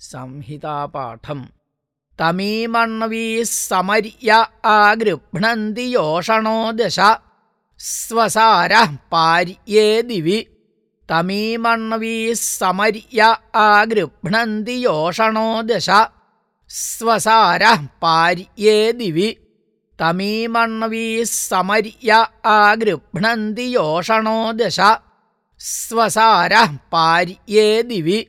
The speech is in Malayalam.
സംഹിതാപാഠം. തമീമണ്ണവീ സമര്യ ആഗൃഭ്ണന്തി യോഷണോ ദശ. സ്വസാര പാര്യേ ദിവി. തമീമണ്ണവീ സമര്യ ആഗൃഭ്ണന്തി യോഷണോ ദശ. സ്വസാര പാര്യേ ദിവി. തമീമണ്ണവീ സമര്യ ആഗൃഭ്ണന്തി യോഷണോ ദശ. സ്വസാര പാര്യേ ദിവി.